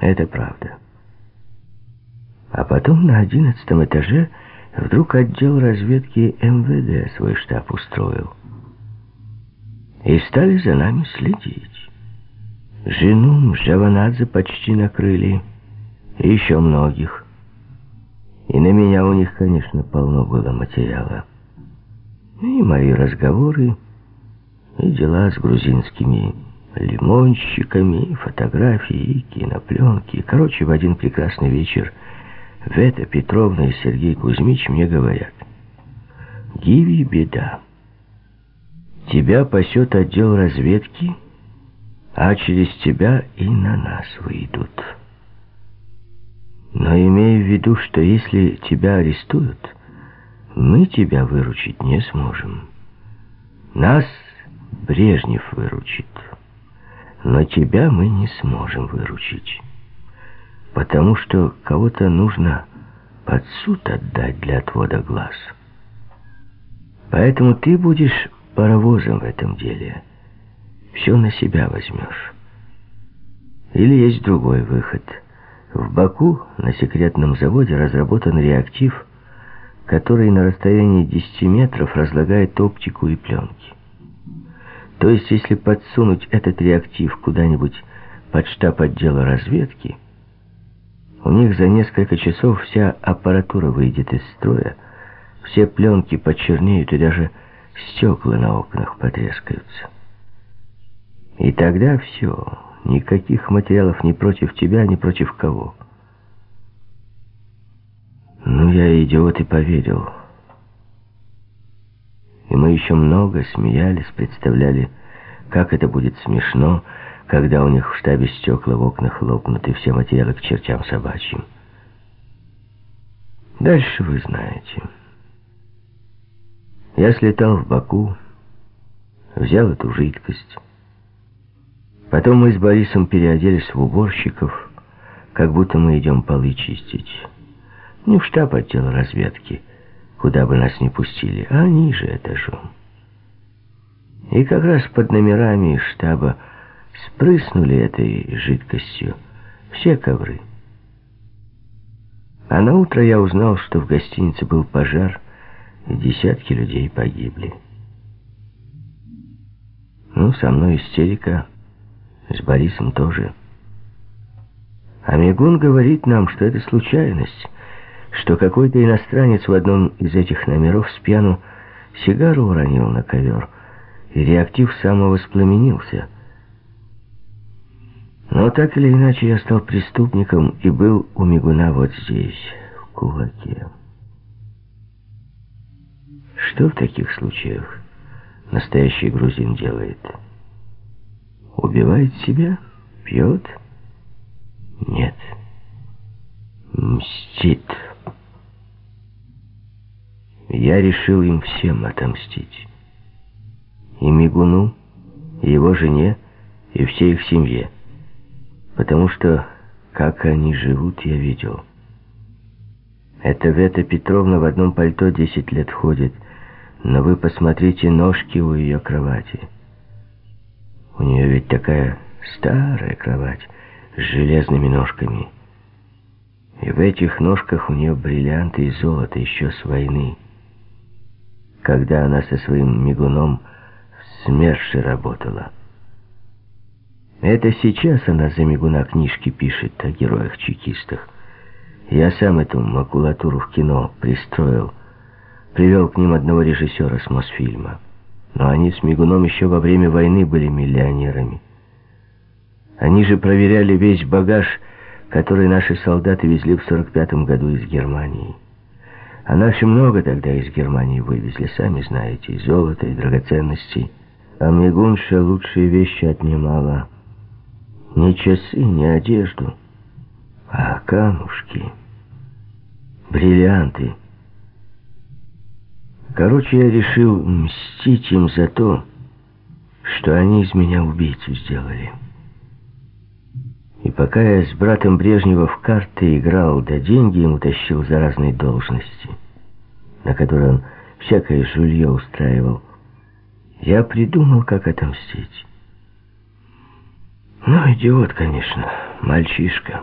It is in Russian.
Это правда. А потом на одиннадцатом этаже вдруг отдел разведки МВД свой штаб устроил. И стали за нами следить. Жену Жаванадзе почти накрыли, и еще многих. И на меня у них, конечно, полно было материала. И мои разговоры, и дела с грузинскими лимонщиками, и фотографии, кинопленки. Короче, в один прекрасный вечер Вета Петровна и Сергей Кузьмич мне говорят, «Гиви беда. Тебя пасет отдел разведки, а через тебя и на нас выйдут». Но имея в виду, что если тебя арестуют, мы тебя выручить не сможем. Нас Брежнев выручит, но тебя мы не сможем выручить, потому что кого-то нужно под суд отдать для отвода глаз. Поэтому ты будешь паровозом в этом деле. Все на себя возьмешь. Или есть другой выход — в Баку на секретном заводе разработан реактив, который на расстоянии 10 метров разлагает оптику и пленки. То есть, если подсунуть этот реактив куда-нибудь под штаб отдела разведки, у них за несколько часов вся аппаратура выйдет из строя, все пленки почернеют и даже стекла на окнах потрескаются. И тогда все... Никаких материалов ни против тебя, ни против кого. Ну, я, идиот, и поверил. И мы еще много смеялись, представляли, как это будет смешно, когда у них в штабе стекла в окнах лопнут и все материалы к чертям собачьим. Дальше вы знаете. Я слетал в Баку, взял эту жидкость, Потом мы с Борисом переоделись в уборщиков, как будто мы идем полы чистить. Не в штаб отдела разведки, куда бы нас не пустили, а ниже этажом. И как раз под номерами штаба спрыснули этой жидкостью все ковры. А на утро я узнал, что в гостинице был пожар, и десятки людей погибли. Ну, со мной истерика... С Борисом тоже. А Мигун говорит нам, что это случайность, что какой-то иностранец в одном из этих номеров с пьяну сигару уронил на ковер, и реактив самовоспламенился. Но так или иначе я стал преступником и был у Мигуна вот здесь, в кулаке. Что в таких случаях настоящий грузин делает? Убивает себя? Пьет? Нет. Мстит. Я решил им всем отомстить. И Мигуну, и его жене, и всей их семье. Потому что, как они живут, я видел. Это Вета Петровна в одном пальто 10 лет ходит, но вы посмотрите ножки у ее кровати. У нее ведь такая старая кровать с железными ножками. И в этих ножках у нее бриллианты и золото еще с войны. Когда она со своим мигуном в СМЕРШе работала. Это сейчас она за мигуна книжки пишет о героях-чекистах. Я сам эту макулатуру в кино пристроил. Привел к ним одного режиссера с Мосфильма. Но они с Мигуном еще во время войны были миллионерами. Они же проверяли весь багаж, который наши солдаты везли в 45-м году из Германии. А наши много тогда из Германии вывезли, сами знаете, и золото, и драгоценностей. А Мигунша лучшие вещи отнимала. Не часы, не одежду, а камушки, бриллианты — Короче, я решил мстить им за то, что они из меня убийцу сделали. Пока я с братом Брежнева в карты играл, да деньги ему тащил за разные должности, на которые он всякое жулье устраивал, я придумал, как отомстить. Ну, идиот, конечно. мальчишка.